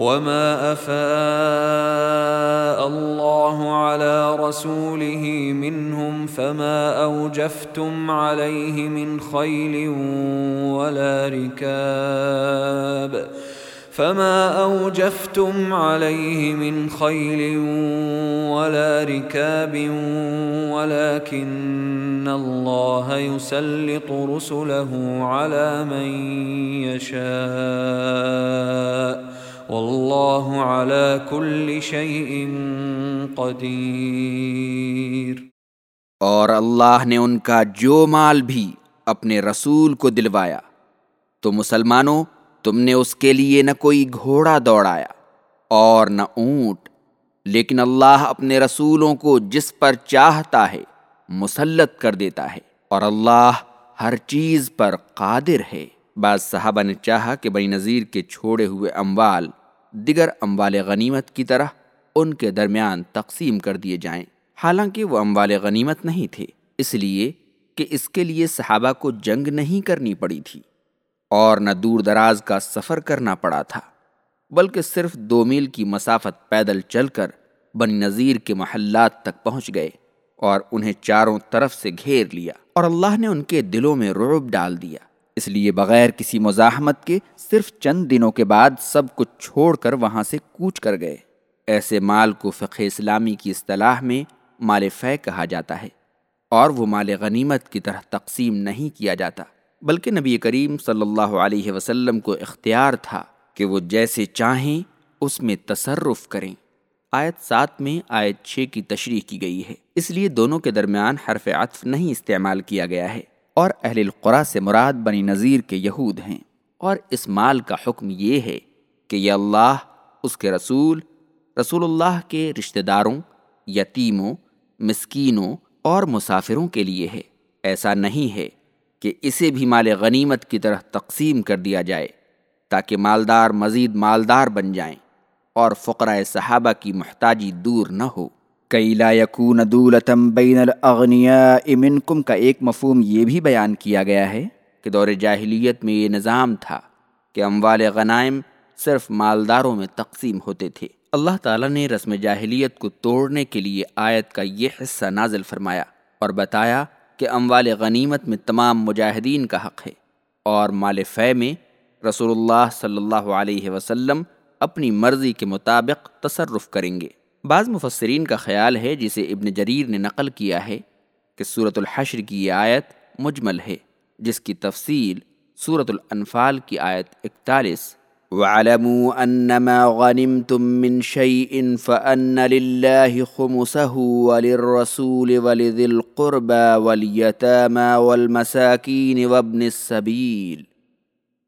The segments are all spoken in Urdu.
وما أفاء الله على رسوله منهم فما أوجفتم عليه من خيل ولا ركاب فما أوجفتم عليه من خيل ولا ركاب ولكن الله يسلط رسله على من يشاء واللہ علی کل شیء قدیر۔ اور اللہ نے ان کا جو مال بھی اپنے رسول کو دلوایا، تو مسلمانوں، تم نے اس کے لیے نہ کوئی گھوڑا دوڑایا اور نہ اونٹ، لیکن اللہ اپنے رسولوں کو جس پر چاہتا ہے مسلط کر دیتا ہے۔ اور اللہ ہر چیز پر قادر ہے۔ بعض صحابہ نے چاہا کہ بنی نذیر کے چھوڑے ہوئے اموال دیگر اموال غنیمت کی طرح ان کے درمیان تقسیم کر دیے جائیں۔ حالانکہ وہ اموال غنیمت نہیں تھے، اس لیے کہ اس کے لیے صحابہ کو جنگ نہیں کرنی پڑی تھی اور نہ دور دراز کا سفر کرنا پڑا تھا، بلکہ صرف دو میل کی مسافت پیدل چل کر بنی نذیر کے محلات تک پہنچ گئے اور انہیں چاروں طرف سے گھیر لیا اور اللہ نے ان کے دلوں میں رعب ڈال دیا۔ اس لیے بغیر کسی مزاحمت کے صرف چند دنوں کے بعد سب کچھ چھوڑ کر وہاں سے کوچ کر گئے۔ ایسے مال کو فقہ اسلامی کی اصطلاح میں مال فے کہا جاتا ہے اور وہ مال غنیمت کی طرح تقسیم نہیں کیا جاتا، بلکہ نبی کریم صلی اللہ علیہ وسلم کو اختیار تھا کہ وہ جیسے چاہیں اس میں تصرف کریں۔ آیت سات میں آیت چھ کی تشریح کی گئی ہے۔ اس لیے دونوں کے درمیان حرف عطف نہیں استعمال کیا گیا ہے۔ اور اہل القرا سے مراد بنی نذیر کے یہود ہیں۔ اور اس مال کا حکم یہ ہے کہ یہ اللہ، اس کے رسول رسول اللہ کے رشتہ داروں، یتیموں، مسکینوں اور مسافروں کے لیے ہے۔ ایسا نہیں ہے کہ اسے بھی مال غنیمت کی طرح تقسیم کر دیا جائے تاکہ مالدار مزید مالدار بن جائیں اور فقرۂ صحابہ کی محتاجی دور نہ ہو۔ کئی لا یکون دولتم بین الاغنیاء منکم، کا ایک مفہوم یہ بھی بیان کیا گیا ہے کہ دور جاہلیت میں یہ نظام تھا کہ اموال غنائم صرف مالداروں میں تقسیم ہوتے تھے۔ اللہ تعالیٰ نے رسم جاہلیت کو توڑنے کے لیے آیت کا یہ حصہ نازل فرمایا اور بتایا کہ اموال غنیمت میں تمام مجاہدین کا حق ہے اور مال فے میں رسول اللہ صلی اللہ علیہ وسلم اپنی مرضی کے مطابق تصرف کریں گے۔ بعض مفسرین کا خیال ہے جسے ابن جریر نے نقل کیا ہے کہ صورت الحشر کی یہ آیت مجمل ہے، جس کی تفصیل صورت الانفال کی آیت اکتالیس۔ وَعَلَمُوا أَنَّمَا غَنِمْتُم مِّن شَيْءٍ فَأَنَّ لِلَّهِ خُمُسَهُ وَلِلرَّسُولِ وَلِذِي الْقُرْبَى وَالْيَتَامَى وَالْمَسَاكِينِ وَابْنِ السَّبِيلِ۔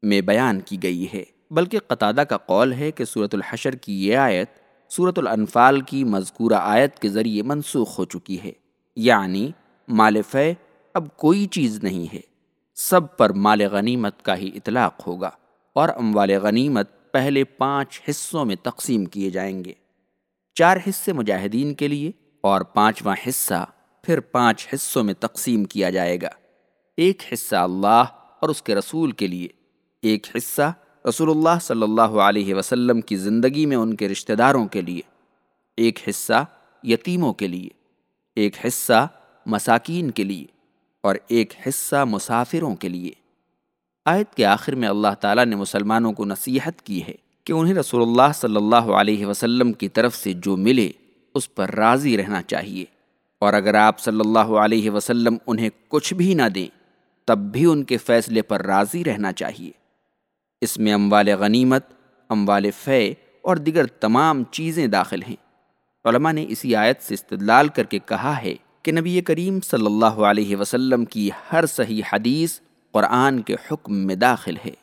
میں بیان کی گئی ہے، بلکہ قطادہ کا قول ہے کہ صورت الحشر کی یہ آیت صورت الانفال کی مذکورہ آیت کے ذریعے منسوخ ہو چکی ہے۔ یعنی مال فے اب کوئی چیز نہیں ہے۔ سب پر مال غنیمت کا ہی اطلاق ہوگا اور اموال غنیمت پہلے پانچ حصوں میں تقسیم کیے جائیں گے۔ چار حصے مجاہدین کے لیے اور پانچواں حصہ پھر پانچ حصوں میں تقسیم کیا جائے گا۔ ایک حصہ اللہ اور اس کے رسول کے لیے، ایک حصہ رسول اللہ صلی اللہ علیہ وسلم کی زندگی میں ان کے رشتہ داروں کے لیے، ایک حصہ یتیموں کے لیے، ایک حصہ مساکین کے لیے اور ایک حصہ مسافروں کے لیے۔ آیت کے آخر میں اللہ تعالیٰ نے مسلمانوں کو نصیحت کی ہے کہ انہیں رسول اللہ صلی اللہ علیہ وسلم کی طرف سے جو ملے، اس پر راضی رہنا چاہیے۔ اور اگر آپ صلی اللہ علیہ وسلم انہیں کچھ بھی نہ دیں، تب بھی ان کے فیصلے پر راضی رہنا چاہیے۔ اس میں اموال غنیمت اموال فے اور دیگر تمام چیزیں داخل ہیں۔ علماء نے اسی آیت سے استدلال کر کے کہا ہے کہ نبی کریم صلی اللہ علیہ وسلم کی ہر صحیح حدیث قرآن کے حکم میں داخل ہے۔